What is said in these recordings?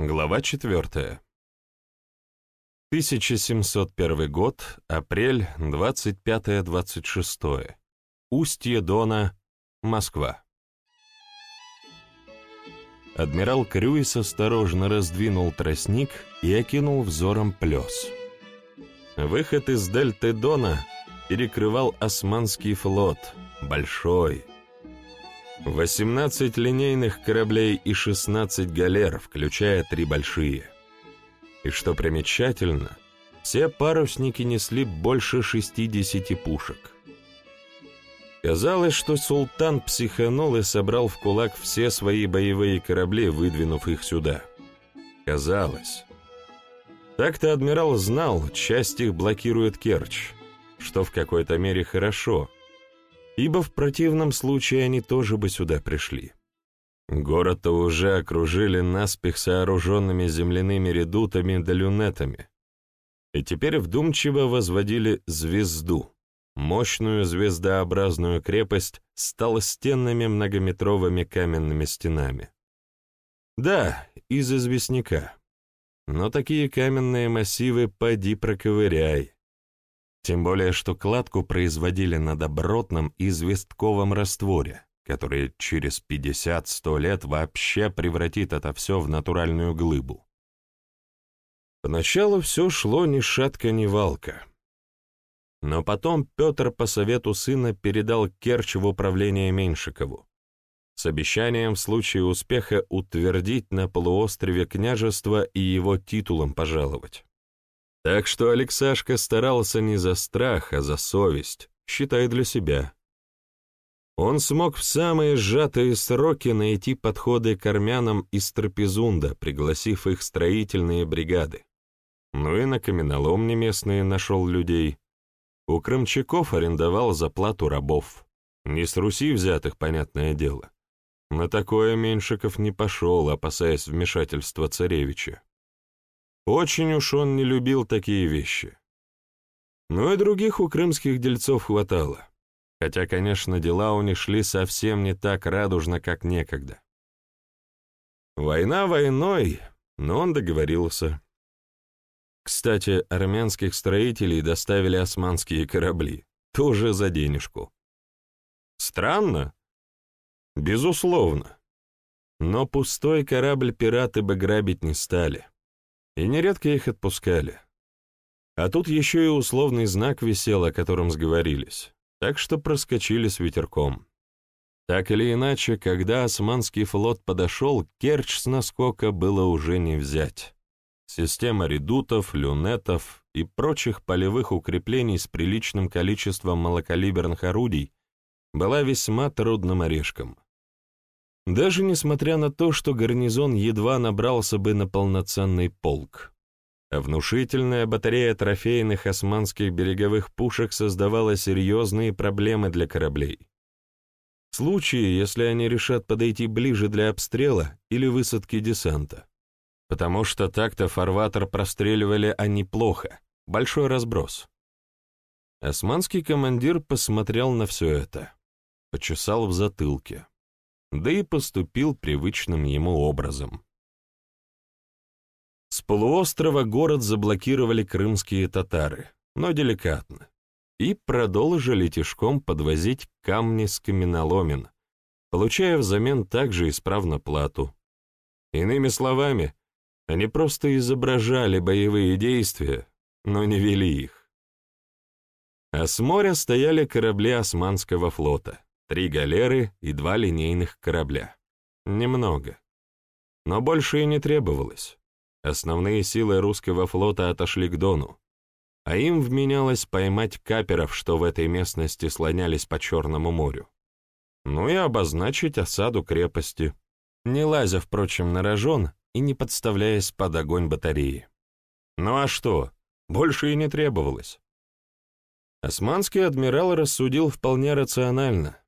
Глава 4. 1701 год, апрель, 25-26. Устье Дона, Москва. Адмирал Крюис осторожно раздвинул тростник и окинул взором плес. Выход из дельты Дона перекрывал Османский флот, большой, 18 линейных кораблей и 16 галер, включая три большие. И что примечательно, все парусники несли больше 60 пушек. Казалось, что султан психанул и собрал в кулак все свои боевые корабли, выдвинув их сюда. Казалось. Так-то адмирал знал, часть их блокирует Керчь, что в какой-то мере хорошо — ибо в противном случае они тоже бы сюда пришли. Город-то уже окружили наспех сооруженными земляными редутами да люнетами, и теперь вдумчиво возводили звезду, мощную звездообразную крепость с толстенными многометровыми каменными стенами. Да, из известняка. Но такие каменные массивы поди проковыряй. Тем более, что кладку производили на добротном известковом растворе, который через 50-100 лет вообще превратит это все в натуральную глыбу. Поначалу все шло ни шатка, ни валка. Но потом Петр по совету сына передал Керчь в управление Меньшикову с обещанием в случае успеха утвердить на полуострове княжество и его титулом пожаловать. Так что Алексашка старался не за страх, а за совесть, считай для себя. Он смог в самые сжатые сроки найти подходы к армянам из Трапезунда, пригласив их строительные бригады. Ну и на каменоломне местные нашел людей. У крымчаков арендовал за плату рабов. Не с Руси взятых, понятное дело. На такое Меньшиков не пошел, опасаясь вмешательства царевича. Очень уж он не любил такие вещи. Но и других у крымских дельцов хватало. Хотя, конечно, дела у них шли совсем не так радужно, как некогда. Война войной, но он договорился. Кстати, армянских строителей доставили османские корабли, тоже за денежку. Странно? Безусловно. Но пустой корабль пираты бы грабить не стали и нередко их отпускали. А тут еще и условный знак висел, о котором сговорились, так что проскочили с ветерком. Так или иначе, когда османский флот подошел, Керчь с наскока было уже не взять. Система редутов, люнетов и прочих полевых укреплений с приличным количеством малокалиберных орудий была весьма трудным орешком. Даже несмотря на то, что гарнизон едва набрался бы на полноценный полк. А внушительная батарея трофейных османских береговых пушек создавала серьезные проблемы для кораблей. В случае, если они решат подойти ближе для обстрела или высадки десанта. Потому что так-то фарватер простреливали они плохо, большой разброс. Османский командир посмотрел на все это, почесал в затылке да и поступил привычным ему образом. С полуострова город заблокировали крымские татары, но деликатно, и продолжили тяжком подвозить камни с каменоломен, получая взамен также исправно плату. Иными словами, они просто изображали боевые действия, но не вели их. А с моря стояли корабли Османского флота — Три галеры и два линейных корабля. Немного. Но больше и не требовалось. Основные силы русского флота отошли к Дону, а им вменялось поймать каперов, что в этой местности слонялись по Черному морю. Ну и обозначить осаду крепости, не лазя, впрочем, на рожон и не подставляясь под огонь батареи. Ну а что, больше и не требовалось. Османский адмирал рассудил вполне рационально.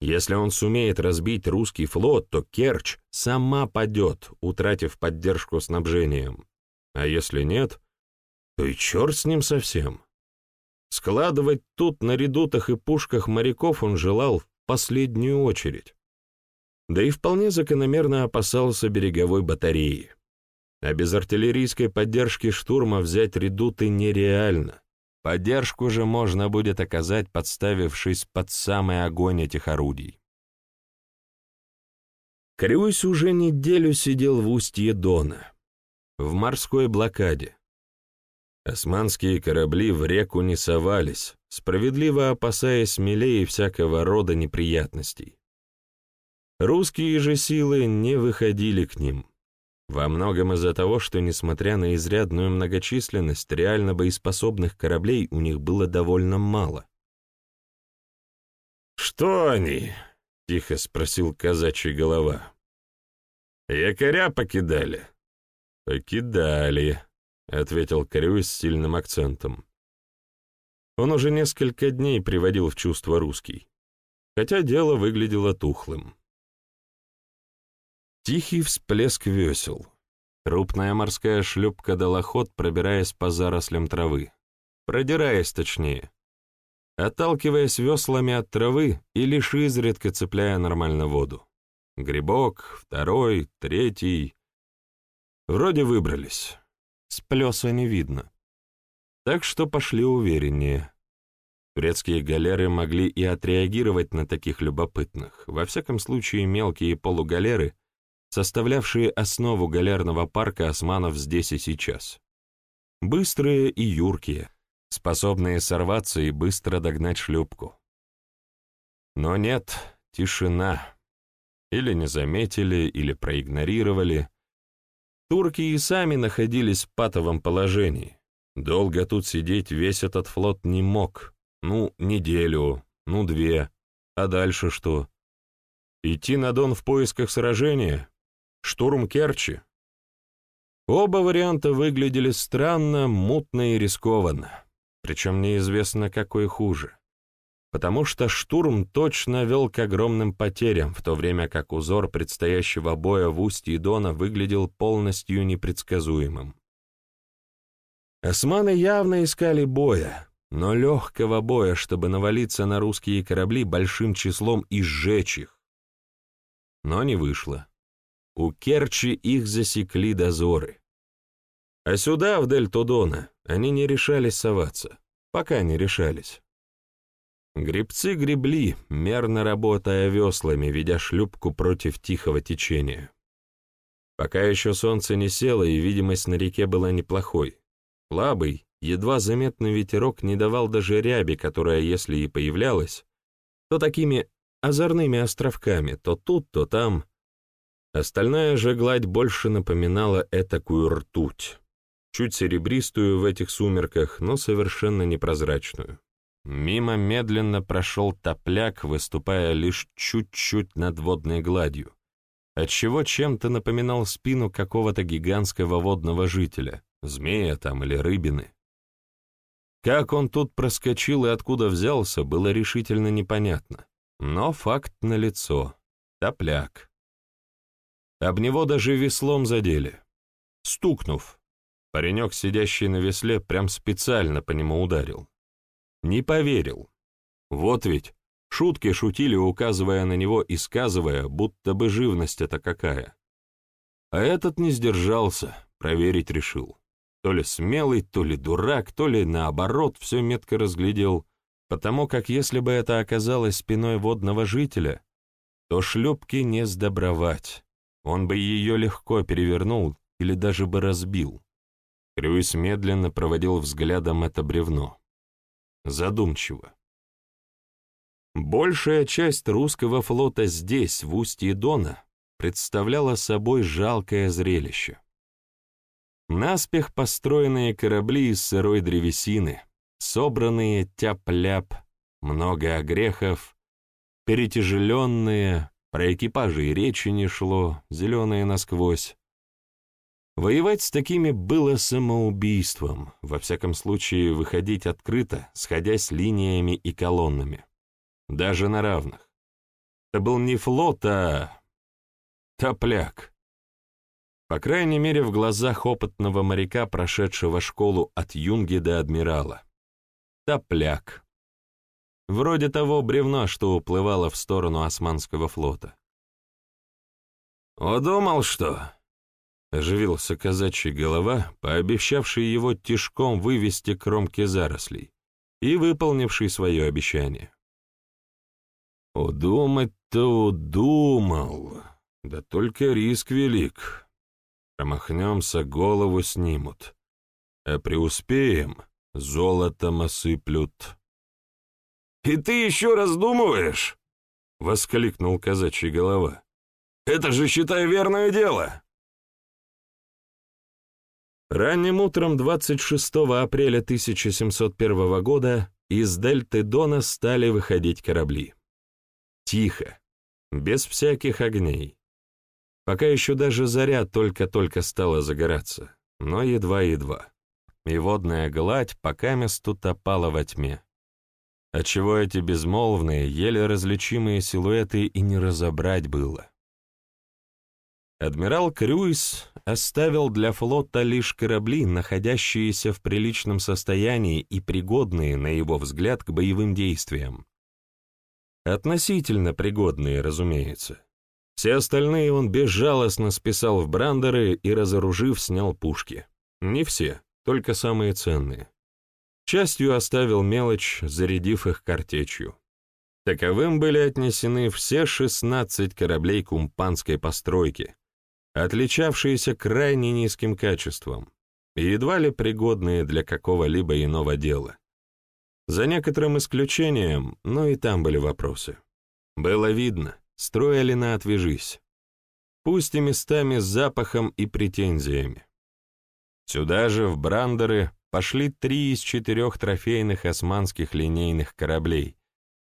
Если он сумеет разбить русский флот, то Керчь сама падет, утратив поддержку снабжением. А если нет, то и черт с ним совсем. Складывать тут на редутах и пушках моряков он желал в последнюю очередь. Да и вполне закономерно опасался береговой батареи. А без артиллерийской поддержки штурма взять редуты нереально. Поддержку же можно будет оказать, подставившись под самый огонь этих орудий. Крюсь уже неделю сидел в устье Дона, в морской блокаде. Османские корабли в реку не совались, справедливо опасаясь смелее всякого рода неприятностей. Русские же силы не выходили к ним, во многом из-за того, что, несмотря на изрядную многочисленность, реально боеспособных кораблей у них было довольно мало. «Что они?» — тихо спросил казачий голова. «Якоря покидали?» «Покидали», — ответил Крюй с сильным акцентом. Он уже несколько дней приводил в чувство русский, хотя дело выглядело тухлым. Тихий всплеск весел. Крупная морская шлюпка дала ход, пробираясь по зарослям травы. Продираясь точнее. Отталкиваясь веслами от травы и лишь изредка цепляя нормально воду. Грибок, второй, третий. Вроде выбрались. С не видно. Так что пошли увереннее. Турецкие галеры могли и отреагировать на таких любопытных. Во всяком случае, мелкие полугалеры составлявшие основу галерного парка османов здесь и сейчас. Быстрые и юркие, способные сорваться и быстро догнать шлюпку. Но нет, тишина. Или не заметили, или проигнорировали. Турки и сами находились в патовом положении. Долго тут сидеть весь этот флот не мог. Ну, неделю, ну, две. А дальше что? Идти на Дон в поисках сражения? Штурм Керчи. Оба варианта выглядели странно, мутно и рискованно, причем неизвестно, какой хуже. Потому что штурм точно вел к огромным потерям, в то время как узор предстоящего боя в устье Дона выглядел полностью непредсказуемым. Османы явно искали боя, но легкого боя, чтобы навалиться на русские корабли большим числом и сжечь их. Но не вышло. У Керчи их засекли дозоры. А сюда, в дельту Дона, они не решались соваться. Пока не решались. Гребцы гребли, мерно работая веслами, ведя шлюпку против тихого течения. Пока еще солнце не село, и видимость на реке была неплохой. Слабый, едва заметный ветерок не давал даже ряби, которая, если и появлялась, то такими озорными островками, то тут, то там, Остальная же гладь больше напоминала этакую ртуть, чуть серебристую в этих сумерках, но совершенно непрозрачную. Мимо медленно прошел топляк, выступая лишь чуть-чуть над водной гладью, отчего чем-то напоминал спину какого-то гигантского водного жителя, змея там или рыбины. Как он тут проскочил и откуда взялся, было решительно непонятно. Но факт налицо. Топляк. Об него даже веслом задели. Стукнув, паренек, сидящий на весле, прям специально по нему ударил. Не поверил. Вот ведь, шутки шутили, указывая на него и сказывая, будто бы живность это какая. А этот не сдержался, проверить решил. То ли смелый, то ли дурак, то ли наоборот, все метко разглядел, потому как если бы это оказалось спиной водного жителя, то шлюпки не сдобровать. Он бы ее легко перевернул или даже бы разбил. Крюис медленно проводил взглядом это бревно. Задумчиво. Большая часть русского флота здесь, в устье Дона, представляла собой жалкое зрелище. Наспех построенные корабли из сырой древесины, собранные тяп-ляп, много огрехов, перетяжеленные, про экипажи и речи не шло, зеленые насквозь. Воевать с такими было самоубийством, во всяком случае выходить открыто, сходясь линиями и колоннами. Даже на равных. Это был не флот, а... топляк. По крайней мере, в глазах опытного моряка, прошедшего школу от юнги до адмирала. Топляк. Вроде того бревна, что уплывало в сторону Османского флота. «Удумал, что?» — оживился казачий голова, пообещавший его тишком вывести кромки зарослей и выполнивший свое обещание. «Удумать-то удумал, да только риск велик. Промахнемся, голову снимут, а преуспеем, золотом осыплют». «И ты еще раздумываешь?» — воскликнул казачий голова. «Это же, считай, верное дело!» Ранним утром 26 апреля 1701 года из дельты Дона стали выходить корабли. Тихо, без всяких огней. Пока еще даже заря только-только стала загораться, но едва-едва. И водная гладь пока месту топала во тьме. Отчего эти безмолвные, еле различимые силуэты и не разобрать было. Адмирал Крюйс оставил для флота лишь корабли, находящиеся в приличном состоянии и пригодные, на его взгляд, к боевым действиям. Относительно пригодные, разумеется. Все остальные он безжалостно списал в брандеры и, разоружив, снял пушки. Не все, только самые ценные. Частью оставил мелочь, зарядив их картечью. Таковым были отнесены все 16 кораблей кумпанской постройки, отличавшиеся крайне низким качеством и едва ли пригодные для какого-либо иного дела. За некоторым исключением, но и там были вопросы. Было видно, строили на «отвяжись». Пусть и местами с запахом и претензиями. Сюда же, в Брандеры, пошли три из четырех трофейных османских линейных кораблей,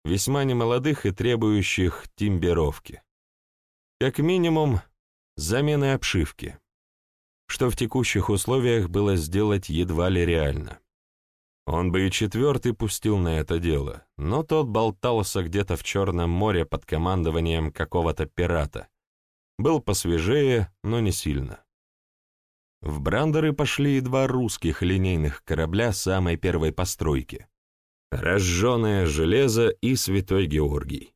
весьма немолодых и требующих тимберовки. Как минимум, замены обшивки, что в текущих условиях было сделать едва ли реально. Он бы и четвертый пустил на это дело, но тот болтался где-то в Черном море под командованием какого-то пирата. Был посвежее, но не сильно. В Брандеры пошли и два русских линейных корабля самой первой постройки. Разжженное железо и Святой Георгий.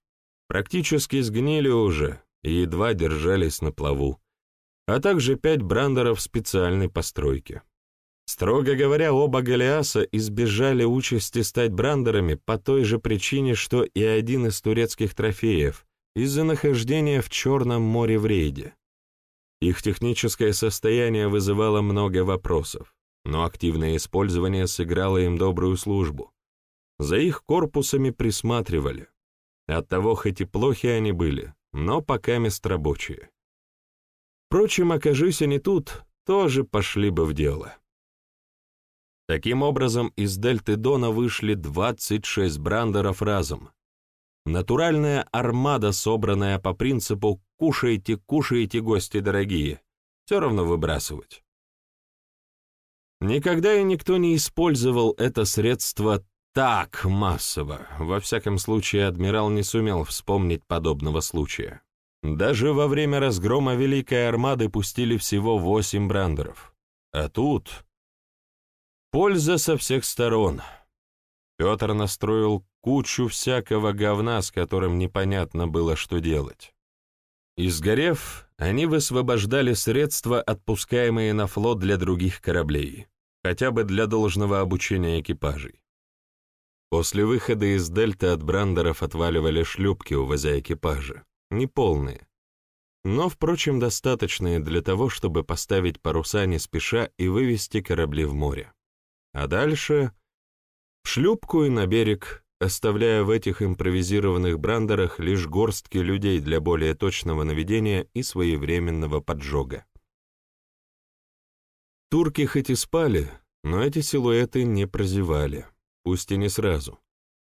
Практически сгнили уже, и едва держались на плаву, а также пять брандеров специальной постройки. Строго говоря, оба Голиаса избежали участи стать брандерами по той же причине, что и один из турецких трофеев, из-за нахождения в Черном море в рейде. Их техническое состояние вызывало много вопросов, но активное использование сыграло им добрую службу. За их корпусами присматривали. Оттого хоть и плохи они были, но пока мест рабочие. Впрочем, окажись они тут, тоже пошли бы в дело. Таким образом, из дельты Дона вышли 26 брандеров разом. Натуральная армада, собранная по принципу «кушайте, кушайте, гости дорогие», все равно выбрасывать. Никогда и никто не использовал это средство так массово. Во всяком случае, адмирал не сумел вспомнить подобного случая. Даже во время разгрома Великой Армады пустили всего восемь брандеров. А тут... Польза со всех сторон. Петр настроил кучу всякого говна, с которым непонятно было, что делать. Изгорев, они высвобождали средства, отпускаемые на флот для других кораблей, хотя бы для должного обучения экипажей. После выхода из дельты от брандеров отваливали шлюпки, увозя экипажи. Неполные. Но, впрочем, достаточные для того, чтобы поставить паруса не спеша и вывести корабли в море. А дальше — в шлюпку и на берег, оставляя в этих импровизированных брандерах лишь горстки людей для более точного наведения и своевременного поджога. Турки хоть и спали, но эти силуэты не прозевали пусть и не сразу.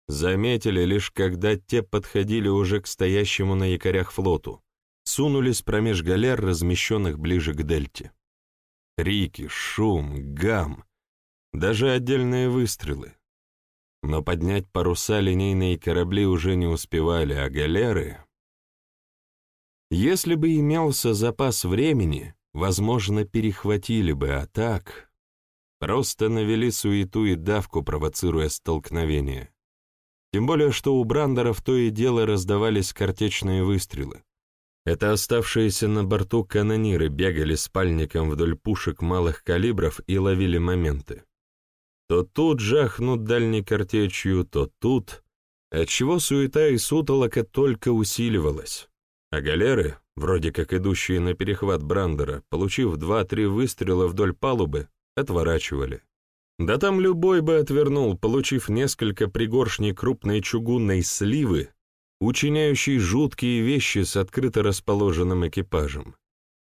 Заметили лишь, когда те подходили уже к стоящему на якорях флоту, сунулись промеж галер, размещенных ближе к дельте. Крики, шум, гам, даже отдельные выстрелы. Но поднять паруса линейные корабли уже не успевали, а галеры... Если бы имелся запас времени, возможно, перехватили бы, а так... Просто навели суету и давку, провоцируя столкновение. Тем более, что у брандеров то и дело раздавались картечные выстрелы. Это оставшиеся на борту канониры бегали спальником вдоль пушек малых калибров и ловили моменты. То тут жахнут дальней картечью, то тут, отчего суета и сутолока только усиливалась. А галеры, вроде как идущие на перехват Брандера, получив два-три выстрела вдоль палубы, отворачивали. Да там любой бы отвернул, получив несколько пригоршней крупной чугунной сливы, учиняющей жуткие вещи с открыто расположенным экипажем.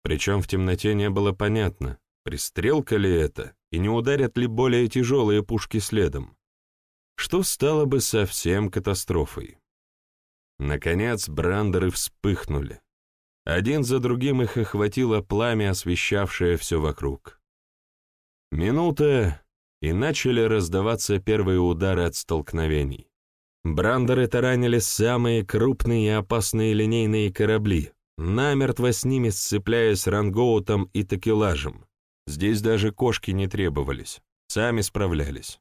Причем в темноте не было понятно, пристрелка ли это, и не ударят ли более тяжелые пушки следом, что стало бы совсем катастрофой. Наконец брандеры вспыхнули. Один за другим их охватило пламя, освещавшее все вокруг. Минута, и начали раздаваться первые удары от столкновений. Брандеры таранили самые крупные и опасные линейные корабли, намертво с ними сцепляясь рангоутом и такелажем. Здесь даже кошки не требовались, сами справлялись.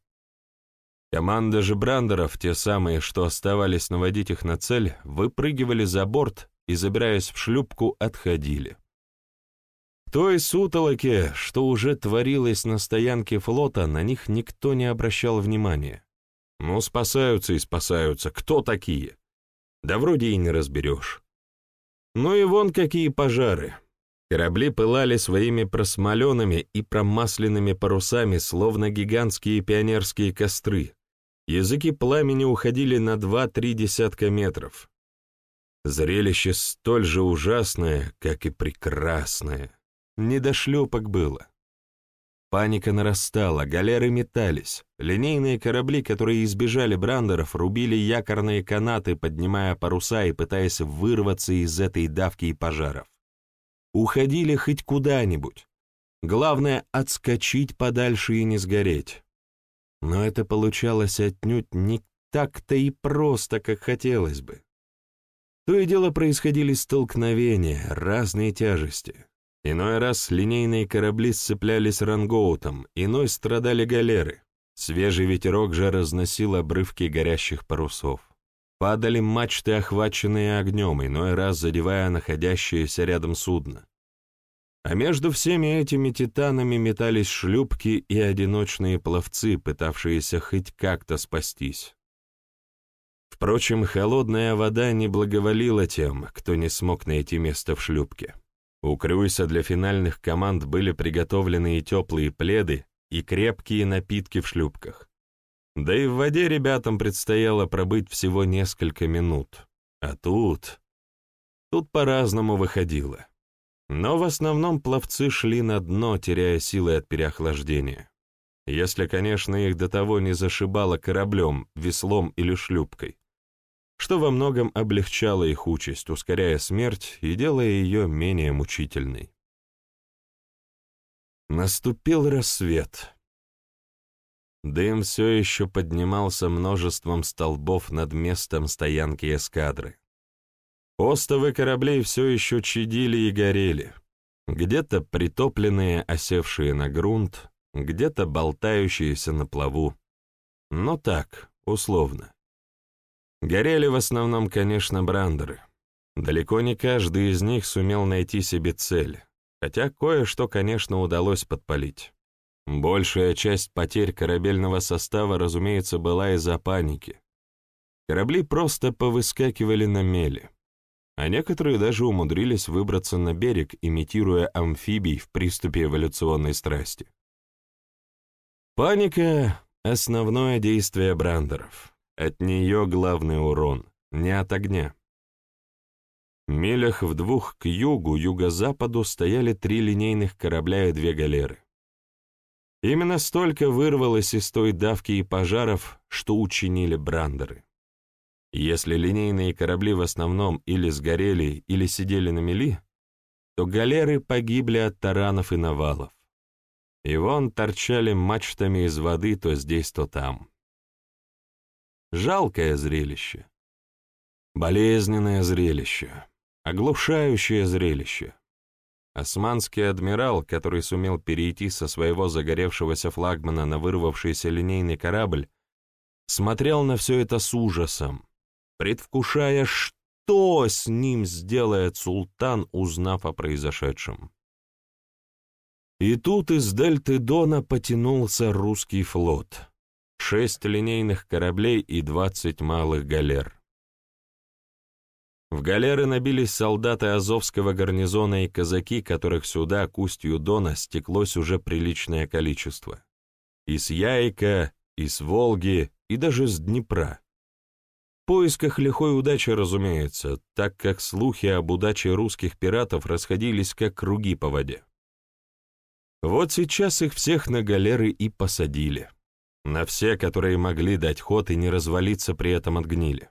Команда же брандеров, те самые, что оставались наводить их на цель, выпрыгивали за борт и, забираясь в шлюпку, отходили. В той сутолоке, что уже творилось на стоянке флота, на них никто не обращал внимания. Ну, спасаются и спасаются, кто такие? Да вроде и не разберешь. Ну и вон какие пожары. Корабли пылали своими просмоленными и промасленными парусами, словно гигантские пионерские костры, Языки пламени уходили на два-три десятка метров. Зрелище столь же ужасное, как и прекрасное. Не до шлюпок было. Паника нарастала, галеры метались. Линейные корабли, которые избежали брандеров, рубили якорные канаты, поднимая паруса и пытаясь вырваться из этой давки и пожаров. Уходили хоть куда-нибудь. Главное — отскочить подальше и не сгореть. Но это получалось отнюдь не так-то и просто, как хотелось бы. То и дело происходили столкновения, разные тяжести. Иной раз линейные корабли сцеплялись рангоутом, иной страдали галеры. Свежий ветерок же разносил обрывки горящих парусов. Падали мачты, охваченные огнем, иной раз задевая находящееся рядом судно. А между всеми этими титанами метались шлюпки и одиночные пловцы, пытавшиеся хоть как-то спастись. Впрочем, холодная вода не благоволила тем, кто не смог найти место в шлюпке. У Крюйса для финальных команд были приготовлены и теплые пледы, и крепкие напитки в шлюпках. Да и в воде ребятам предстояло пробыть всего несколько минут. А тут... Тут по-разному выходило. Но в основном пловцы шли на дно, теряя силы от переохлаждения. Если, конечно, их до того не зашибало кораблем, веслом или шлюпкой, что во многом облегчало их участь, ускоряя смерть и делая ее менее мучительной. Наступил рассвет. Дым все еще поднимался множеством столбов над местом стоянки эскадры. Остовы кораблей все еще чадили и горели. Где-то притопленные, осевшие на грунт, где-то болтающиеся на плаву. Но так, условно. Горели в основном, конечно, брандеры. Далеко не каждый из них сумел найти себе цель, хотя кое-что, конечно, удалось подпалить. Большая часть потерь корабельного состава, разумеется, была из-за паники. Корабли просто повыскакивали на мели а некоторые даже умудрились выбраться на берег, имитируя амфибий в приступе эволюционной страсти. Паника — основное действие брандеров. От нее главный урон, не от огня. В милях в двух к югу, юго-западу стояли три линейных корабля и две галеры. Именно столько вырвалось из той давки и пожаров, что учинили брандеры. Если линейные корабли в основном или сгорели, или сидели на мели, то галеры погибли от таранов и навалов. И вон торчали мачтами из воды то здесь, то там. Жалкое зрелище. Болезненное зрелище. Оглушающее зрелище. Османский адмирал, который сумел перейти со своего загоревшегося флагмана на вырвавшийся линейный корабль, смотрел на все это с ужасом, предвкушая, что с ним сделает султан, узнав о произошедшем? И тут из дельты Дона потянулся русский флот. Шесть линейных кораблей и двадцать малых галер. В галеры набились солдаты Азовского гарнизона и казаки, которых сюда, к устью Дона, стеклось уже приличное количество. И с Яйка, и Волги, и даже с Днепра. В поисках лихой удачи, разумеется, так как слухи об удаче русских пиратов расходились как круги по воде. Вот сейчас их всех на галеры и посадили. На все, которые могли дать ход и не развалиться при этом от гнили.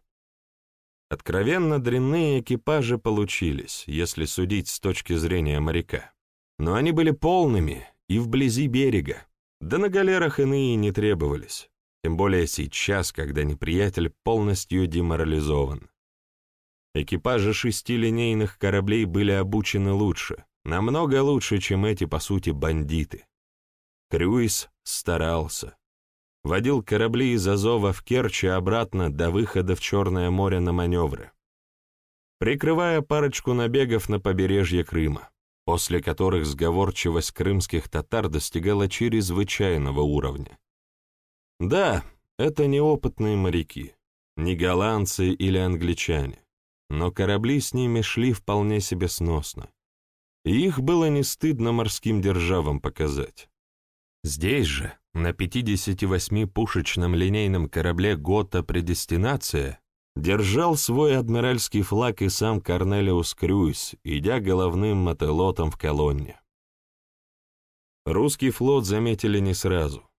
Откровенно дрянные экипажи получились, если судить с точки зрения моряка. Но они были полными и вблизи берега, да на галерах иные не требовались, тем более сейчас, когда неприятель полностью деморализован. Экипажи шести линейных кораблей были обучены лучше, Намного лучше, чем эти, по сути, бандиты. Крюис старался. Водил корабли из Азова в Керчь и обратно до выхода в Черное море на маневры, прикрывая парочку набегов на побережье Крыма, после которых сговорчивость крымских татар достигала чрезвычайного уровня. Да, это неопытные моряки, не голландцы или англичане, но корабли с ними шли вполне себе сносно и их было не стыдно морским державам показать. Здесь же, на 58-пушечном линейном корабле «Гота Предестинация», держал свой адмиральский флаг и сам Корнелиус Крюйс, идя головным мотелотом в колонне. Русский флот заметили не сразу.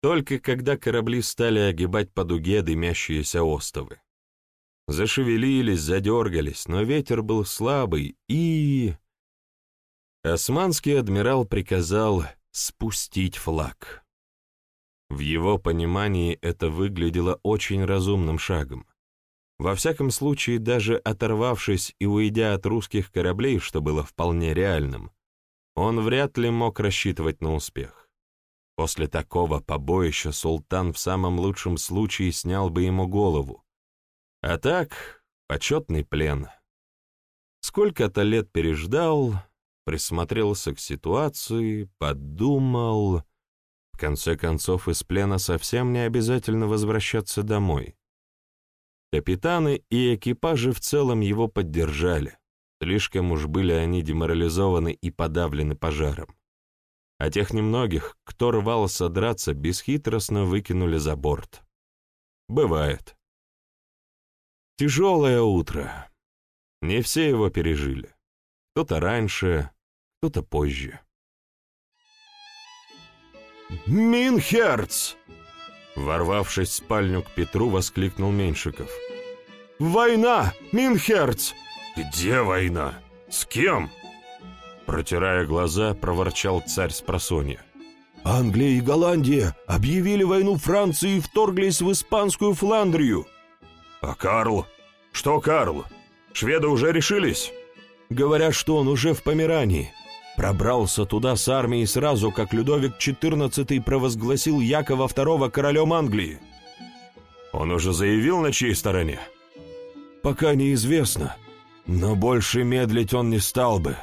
Только когда корабли стали огибать по дуге дымящиеся остовы. Зашевелились, задергались, но ветер был слабый, и... Османский адмирал приказал спустить флаг. В его понимании это выглядело очень разумным шагом. Во всяком случае, даже оторвавшись и уйдя от русских кораблей, что было вполне реальным, он вряд ли мог рассчитывать на успех. После такого побоища султан в самом лучшем случае снял бы ему голову. А так, почетный плен. Сколько-то лет переждал, присмотрелся к ситуации, подумал... В конце концов, из плена совсем не обязательно возвращаться домой. Капитаны и экипажи в целом его поддержали. Слишком уж были они деморализованы и подавлены пожаром. А тех немногих, кто рвался драться, бесхитростно выкинули за борт. Бывает. Тяжелое утро. Не все его пережили. Кто-то раньше, кто-то позже. «Минхерц!» Ворвавшись в спальню к Петру, воскликнул Меньшиков. «Война! Минхерц!» «Где война? С кем?» Протирая глаза, проворчал царь с просонья. «Англия и Голландия объявили войну Франции и вторглись в испанскую Фландрию». «А Карл? Что Карл? Шведы уже решились?» «Говорят, что он уже в Померании. Пробрался туда с армией сразу, как Людовик XIV провозгласил Якова II королем Англии. Он уже заявил, на чьей стороне? Пока неизвестно, но больше медлить он не стал бы.